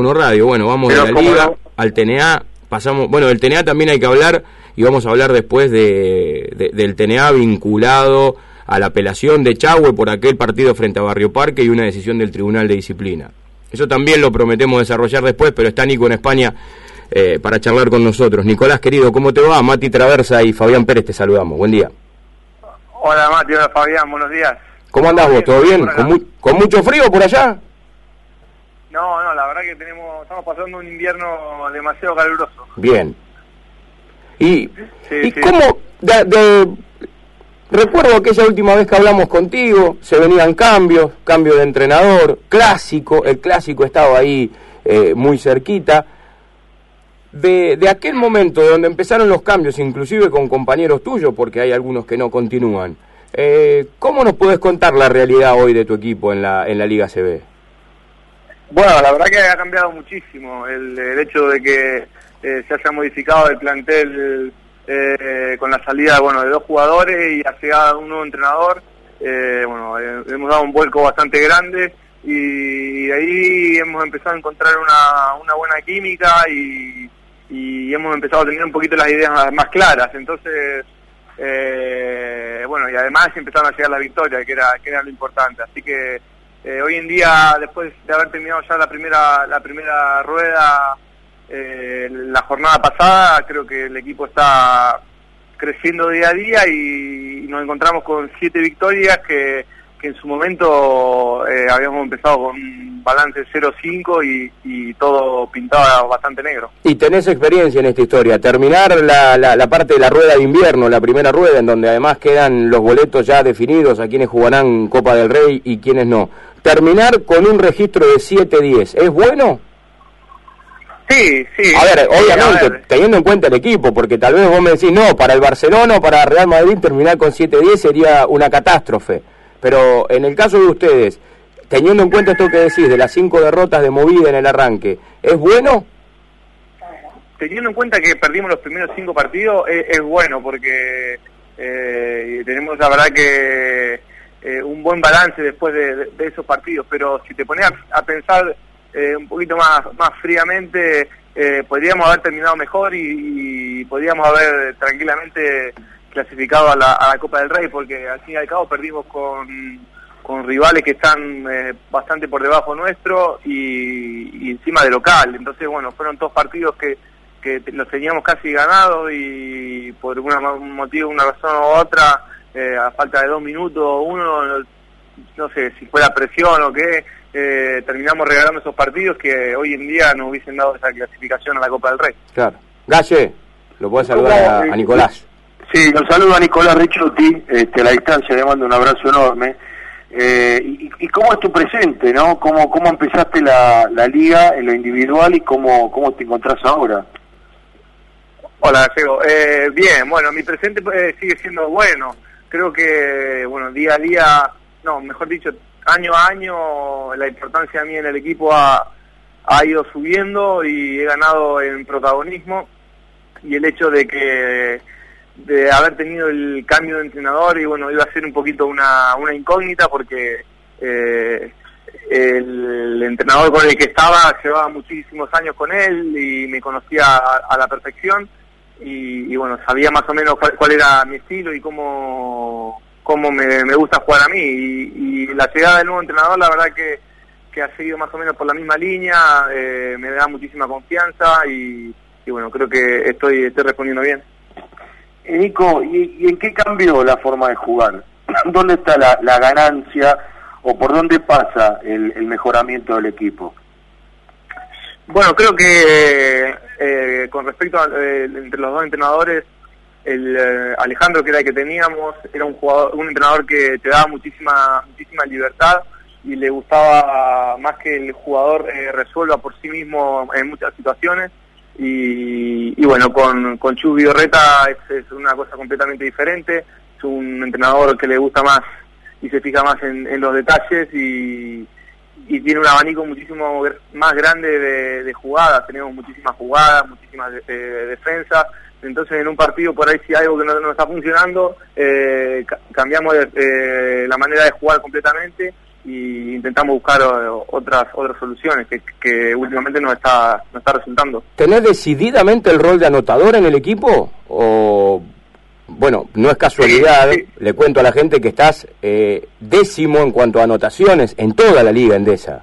Uno Radio, bueno, vamos de la Liga al TNA, pasamos, bueno, del TNA también hay que hablar y vamos a hablar después de, del TNA vinculado a la apelación de Chagüe por aquel partido frente a Barrio Parque y una decisión del Tribunal de Disciplina. Eso también lo prometemos desarrollar después, pero está Nico en España eh, para charlar con nosotros. Nicolás, querido, ¿cómo te va? Mati Traversa y Fabián Pérez te saludamos. Buen día. Hola Mati, hola Fabián, buenos días. ¿Cómo andás vos? ¿Todo bien? ¿Con mucho frío por allá? No, no, que tenemos, estamos pasando un invierno demasiado caluroso. Bien. ¿Y, ¿y cómo? De, recuerdo aquella última vez que hablamos contigo, se venían cambios, cambio de entrenador, clásico, el clásico estaba ahí eh, muy cerquita. De, de aquel momento donde empezaron los cambios, inclusive con compañeros tuyos, porque hay algunos que no continúan, eh, ¿cómo nos puedes contar la realidad hoy de tu equipo en la, en la Liga CB? Bueno, la verdad que ha cambiado muchísimo el, hecho de que eh, se haya modificado el plantel eh, con la salida bueno, de dos jugadores y de un nuevo entrenador. Eh, bueno, hemos dado un vuelco bastante grande y ahí hemos empezado a encontrar una, buena química y, y hemos empezado a tener un poquito las ideas más claras. Entonces, bueno, y además empezaron a llegar la victoria, que era, que era lo importante. Así que eh, hoy en día, después de haber terminado ya la primera, la primera rueda, eh, la jornada pasada, creo que el equipo está creciendo día a día y, nos encontramos con siete victorias que, en su momento eh, habíamos empezado con un balance 0-5 y, y, todo pintaba bastante negro. Y tenés experiencia en esta historia, terminar la, la, la, parte de la rueda de invierno, la primera rueda, en donde además quedan los boletos ya definidos a quienes jugarán Copa del Rey y quienes no terminar con un registro de 7-10, ¿es bueno? Sí, sí. A ver, obviamente, teniendo en cuenta el equipo, porque tal vez vos me decís, no, para el Barcelona o para Real Madrid terminar con 7-10 sería una catástrofe. Pero en el caso de ustedes, teniendo en cuenta esto que decís, de las cinco derrotas de movida en el arranque, ¿es bueno? Teniendo en cuenta que perdimos los primeros cinco partidos, es, bueno, porque eh, tenemos la verdad que eh, un buen balance después de, esos partidos, pero si te pones a, pensar eh, un poquito más, más fríamente, eh, podríamos haber terminado mejor y, podríamos haber tranquilamente clasificado a la, Copa del Rey, porque al fin y al cabo perdimos con, con rivales que están bastante por debajo nuestro y, encima de local. Entonces, bueno, fueron dos partidos que, que los teníamos casi ganados y por un motivo, una razón u otra, eh, a falta de dos minutos, uno, no sé si fue la presión o qué, eh, terminamos regalando esos partidos que hoy en día nos hubiesen dado esa clasificación a la Copa del Rey. Claro. Galle, lo puedes saludar a, Nicolás. Sí, lo saludo a Nicolás Richotti, este, a la distancia le mando un abrazo enorme. Eh, y, cómo es tu presente, no? ¿Cómo, cómo empezaste la, la liga en lo individual y cómo, cómo te encontrás ahora? Hola, Diego. Eh, bien, bueno, mi presente sigue siendo bueno creo que, bueno, día a día, no, mejor dicho, año a año, la importancia mí en el equipo ha, ha ido subiendo y he ganado en protagonismo. Y el hecho de que de haber tenido el cambio de entrenador y bueno iba a ser un poquito una, una incógnita porque eh, el entrenador con el que estaba llevaba muchísimos años con él y me conocía a la perfección y, bueno, sabía más o menos cuál, era mi estilo y cómo, cómo me, gusta jugar a mí. Y, la llegada del nuevo entrenador, la verdad que, que ha seguido más o menos por la misma línea, eh, me da muchísima confianza y, bueno, creo que estoy, estoy respondiendo bien. Eh, Nico, ¿y, en qué cambió la forma de jugar? ¿Dónde está la, la ganancia o por dónde pasa el, el mejoramiento del equipo? Bueno, creo que eh, con respecto a, eh, entre los dos entrenadores, el eh, Alejandro que era el que teníamos era un jugador, un entrenador que te daba muchísima muchísima libertad y le gustaba más que el jugador resuelva por sí mismo en muchas situaciones. Y, bueno con con Chu es, una cosa completamente diferente. Es un entrenador que le gusta más y se fija más en los detalles y y tiene un abanico muchísimo más grande de, jugadas, tenemos muchísimas jugadas, muchísimas defensas, entonces en un partido por ahí si hay algo que no, está funcionando, eh, cambiamos la manera de jugar completamente y intentamos buscar otras otras soluciones que, últimamente no está no está resultando. ¿Tenés decididamente el rol de anotador en el equipo o bueno, no es casualidad, le cuento a la gente que estás eh, décimo en cuanto a anotaciones en toda la liga endesa.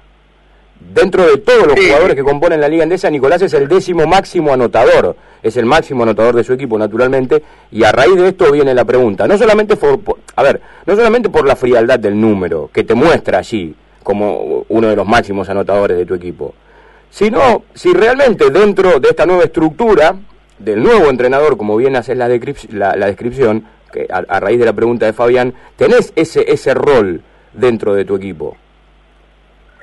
Dentro de todos los jugadores que componen la liga endesa, Nicolás es el décimo máximo anotador, es el máximo anotador de su equipo naturalmente, y a raíz de esto viene la pregunta, no solamente por, a ver, no solamente por la frialdad del número que te muestra allí como uno de los máximos anotadores de tu equipo, sino si realmente dentro de esta nueva estructura del nuevo entrenador, como bien haces la, la, descripción, que a, raíz de la pregunta de Fabián, tenés ese, ese rol dentro de tu equipo.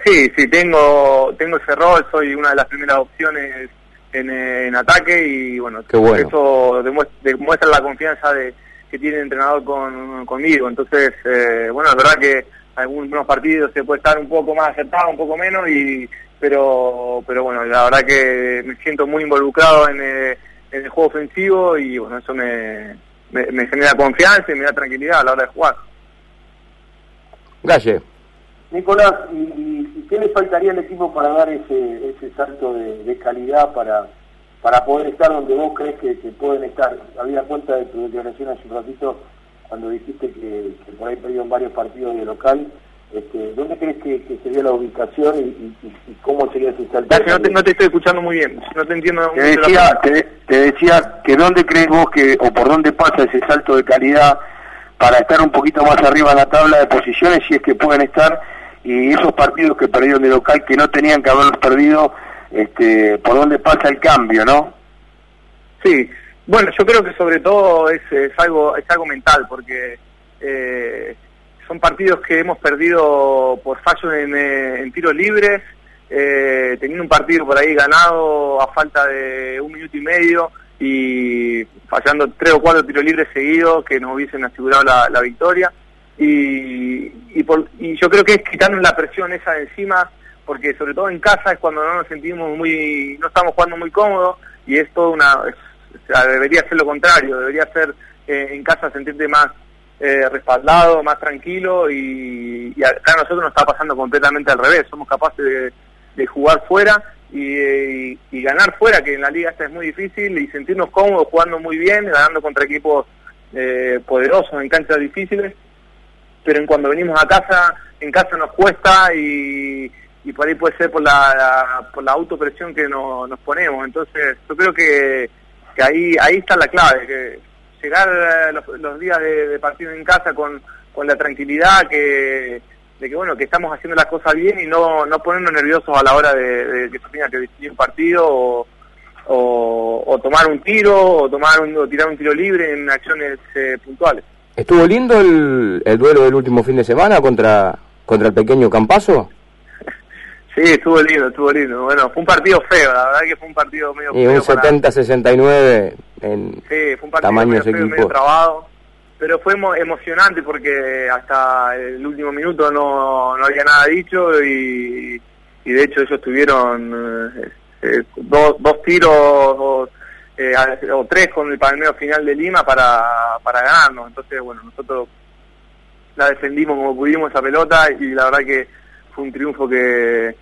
Sí, sí, tengo, tengo ese rol, soy una de las primeras opciones en, en ataque y bueno, eso demuestra, la confianza de, que tiene el entrenador con, conmigo. Entonces, eh, bueno, es verdad que algunos partidos se puede estar un poco más acertado, un poco menos, y pero pero bueno, la verdad que me siento muy involucrado en... Eh, en el juego ofensivo y bueno, eso me, me, genera confianza y me da tranquilidad a la hora de jugar. Galle. Nicolás, ¿y, qué le faltaría al equipo para dar ese, ese salto de, calidad para, para poder estar donde vos crees que, pueden estar? Había cuenta de tu declaración hace un ratito cuando dijiste que, que por ahí perdieron varios partidos de local este, ¿Dónde crees que, sería la ubicación y, cómo sería ese salto? No te, no te estoy escuchando muy bien, no te entiendo. Te decía, te, decía que dónde crees vos que, o por dónde pasa ese salto de calidad para estar un poquito más arriba en la tabla de posiciones, si es que pueden estar, y esos partidos que perdieron de local que no tenían que haberlos perdido, este, por dónde pasa el cambio, ¿no? Sí, bueno, yo creo que sobre todo es, es algo es algo mental, porque eh, son partidos que hemos perdido por fallos en, eh, tiros libres, eh, teniendo un partido por ahí ganado a falta de un minuto y medio y fallando tres o cuatro tiros libres seguidos que nos hubiesen asegurado la, victoria. Y, y, yo creo que es quitarnos la presión esa de encima, porque sobre todo en casa es cuando no nos sentimos muy, no estamos jugando muy cómodos y es todo una, debería ser lo contrario, debería ser eh, en casa sentirte más eh, respaldado, más tranquilo y, acá a nosotros nos está pasando completamente al revés, somos capaces de, jugar fuera y, ganar fuera, que en la liga esta es muy difícil, y sentirnos cómodos jugando muy bien, ganando contra equipos eh, poderosos en canchas difíciles, pero en cuando venimos a casa, en casa nos cuesta y, por ahí puede ser por la, por la autopresión que nos ponemos, entonces yo creo que, que ahí, ahí está la clave, que llegar eh, los, días de, partido en casa con, con la tranquilidad que de que bueno que estamos haciendo las cosas bien y no, no ponernos nerviosos a la hora de, que se tenga que decidir un partido o, o, tomar un tiro o tomar un, tirar un tiro libre en acciones eh, puntuales. ¿Estuvo lindo el, el duelo del último fin de semana contra contra el pequeño Campazo? Sí, estuvo lindo, estuvo lindo. Bueno, fue un partido feo, la verdad que fue un partido medio y un 70-69 en sí, fue un partido medio, feo, medio trabado. Pero fue emocionante porque hasta el último minuto no, no había nada dicho y, y de hecho ellos tuvieron eh, eh, dos, dos tiros o, eh, o tres con el palmeo final de Lima para, para ganarnos. Entonces, bueno, nosotros la defendimos como pudimos esa pelota y la verdad que fue un triunfo que,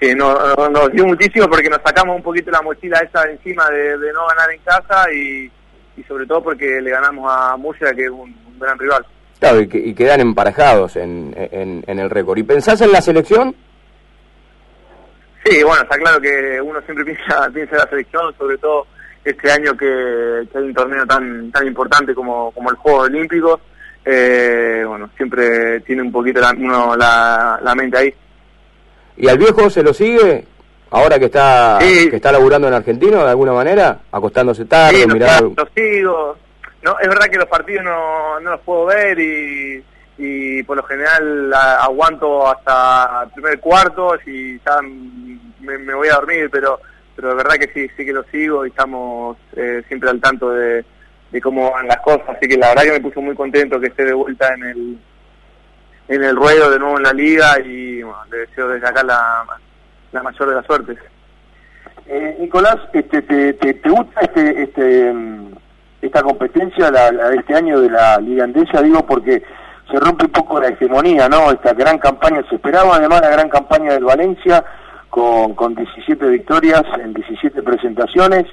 que nos, nos dio muchísimo porque nos sacamos un poquito la mochila esa de encima de, no ganar en casa y, y, sobre todo porque le ganamos a Murcia que es un, gran rival. Claro, y, quedan emparejados en, en, el récord. ¿Y pensás en la selección? Sí, bueno, está claro que uno siempre piensa, piensa en la selección, sobre todo este año que, hay un torneo tan tan importante como, como el Juego Olímpico. Eh, bueno, siempre tiene un poquito la, uno la, la mente ahí. ¿Y al viejo se lo sigue? Ahora que está que está laburando en Argentino de alguna manera, acostándose tarde, sí, Lo sigo. No, es verdad que los partidos no, no los puedo ver y, y por lo general aguanto hasta el primer cuarto y ya me, voy a dormir, pero pero es verdad que sí, sí que lo sigo y estamos eh, siempre al tanto de, de cómo van las cosas, así que la verdad que me puso muy contento que esté de vuelta en el en el ruedo de nuevo en la liga y le deseo desde acá la, la mayor de las suertes. Eh, Nicolás, este, te, te, gusta este, este, mm, esta competencia la, este año de la Liga Andesa? Digo porque se rompe un poco la hegemonía, ¿no? Esta gran campaña, se esperaba además la gran campaña del Valencia con, con 17 victorias en 17 presentaciones.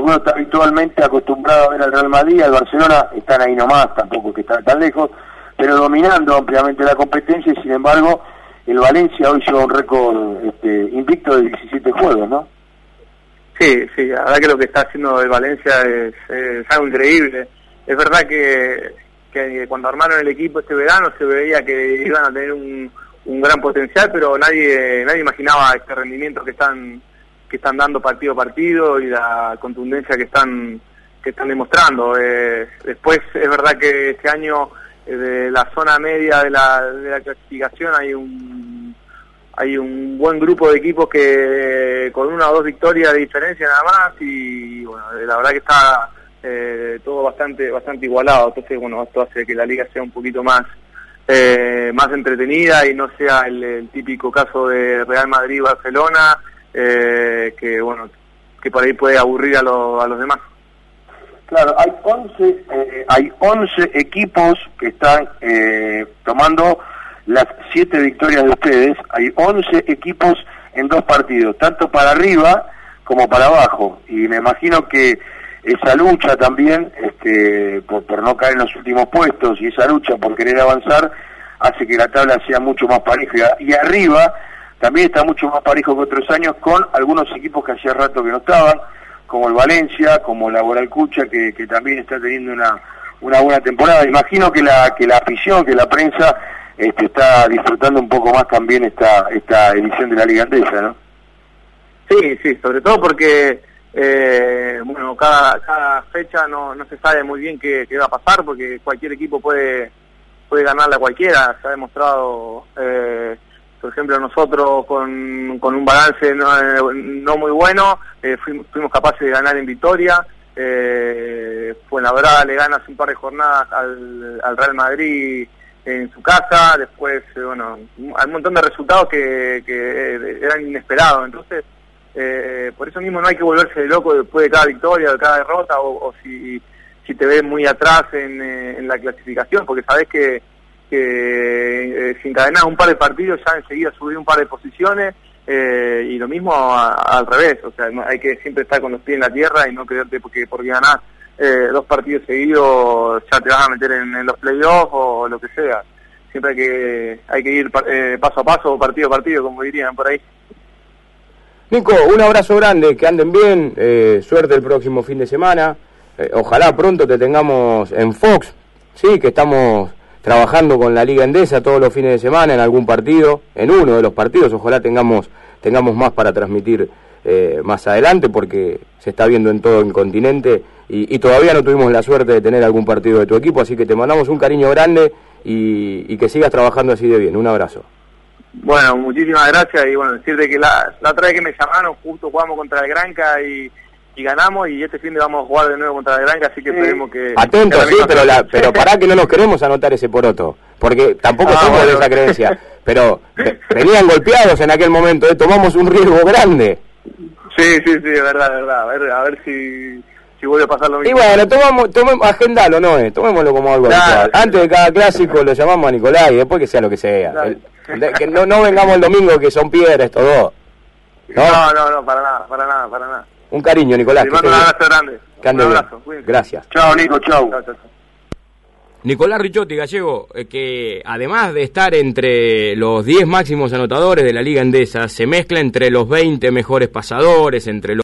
Uno está habitualmente acostumbrado a ver al Real Madrid, al Barcelona, están ahí nomás, tampoco que están tan lejos, pero dominando ampliamente la competencia y sin embargo el Valencia hoy lleva un récord este, invicto de 17 juegos, ¿no? Sí, sí, la verdad que lo que está haciendo el Valencia es, es algo increíble. Es verdad que que cuando armaron el equipo este verano se veía que iban a tener un, un gran potencial, pero nadie nadie imaginaba este rendimiento que están que están dando partido a partido y la contundencia que están que están demostrando. Eh, después es verdad que este año de la zona media de la, de la clasificación hay un hay un buen grupo de equipos que con una o dos victorias de diferencia nada más y bueno, la verdad que está eh, todo bastante bastante igualado. Entonces, bueno, esto hace que la liga sea un poquito más eh, más entretenida y no sea el, típico caso de Real Madrid-Barcelona, eh, que bueno, que por ahí puede aburrir a, a los demás. Claro, hay 11, eh, hay 11 equipos que están eh, tomando las 7 victorias de ustedes. Hay 11 equipos en dos partidos, tanto para arriba como para abajo. Y me imagino que esa lucha también, este, por, no caer en los últimos puestos y esa lucha por querer avanzar, hace que la tabla sea mucho más pareja. Y arriba también está mucho más parejo que otros años con algunos equipos que hacía rato que no estaban, como el Valencia, como la Boral Cucha, que, que también está teniendo una, una buena temporada. Imagino que la, que la afición, que la prensa este, está disfrutando un poco más también esta, esta edición de la Liga Andesa, ¿no? Sí, sí, sobre todo porque eh, bueno, cada, cada fecha no, no se sabe muy bien qué, qué, va a pasar porque cualquier equipo puede puede ganarle a cualquiera. Se ha demostrado, eh, por ejemplo, nosotros con, con un balance no, muy bueno, eh, fuimos, capaces de ganar en Vitoria. Eh, la verdad le ganas un par de jornadas al, al Real Madrid en su casa, después, eh, bueno, hay un montón de resultados que, que eran inesperados. Entonces, eh, por eso mismo no hay que volverse de loco después de cada victoria, de cada derrota, o, si, si te ves muy atrás en, eh, en la clasificación, porque sabes que, que eh, si encadenás un par de partidos ya enseguida subir un par de posiciones, eh, y lo mismo al revés, o sea, hay que siempre estar con los pies en la tierra y no creerte porque, porque ganás eh, dos partidos seguidos ya te vas a meter en, los playoffs o lo que sea. Siempre hay que, hay que ir eh, paso a paso, partido a partido, como dirían por ahí. Nico, un abrazo grande, que anden bien, eh, suerte el próximo fin de semana. Eh, ojalá pronto te tengamos en Fox, sí, que estamos trabajando con la Liga Endesa todos los fines de semana en algún partido, en uno de los partidos, ojalá tengamos, tengamos más para transmitir eh, más adelante porque se está viendo en todo el continente y, todavía no tuvimos la suerte de tener algún partido de tu equipo, así que te mandamos un cariño grande y, y que sigas trabajando así de bien. Un abrazo. Bueno, muchísimas gracias y bueno, decirte que la, la otra vez que me llamaron justo jugamos contra el Granca y, y ganamos y este fin de vamos a jugar de nuevo contra el Granca, así que esperemos que... Atento, sí, pero, la, pero para que no nos queremos anotar ese poroto, porque tampoco ah, somos bueno. de esa creencia, pero venían golpeados en aquel momento, ¿eh? tomamos un riesgo grande. Sí, sí, sí, es verdad, verdad, a ver, a ver si si vuelve a pasar lo mismo. Y bueno, tomamos, tomemos, agendalo, ¿no? es Tomémoslo como algo claro. Antes de cada clásico lo llamamos a Nicolás y después que sea lo que sea. El, que no, no vengamos el domingo que son piedras estos dos. ¿no? no, no, no, para nada, para nada, para nada. Un cariño, Nicolás. Te mando un abrazo grande. Un abrazo. Bien. Gracias. Chao, Nico, chao. chao, chao. Nicolás Richotti Gallego, eh, que además de estar entre los 10 máximos anotadores de la Liga Endesa, se mezcla entre los 20 mejores pasadores, entre los